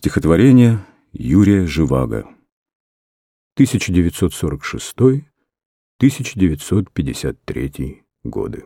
Стихотворение Юрия Живаго. 1946-1953 годы.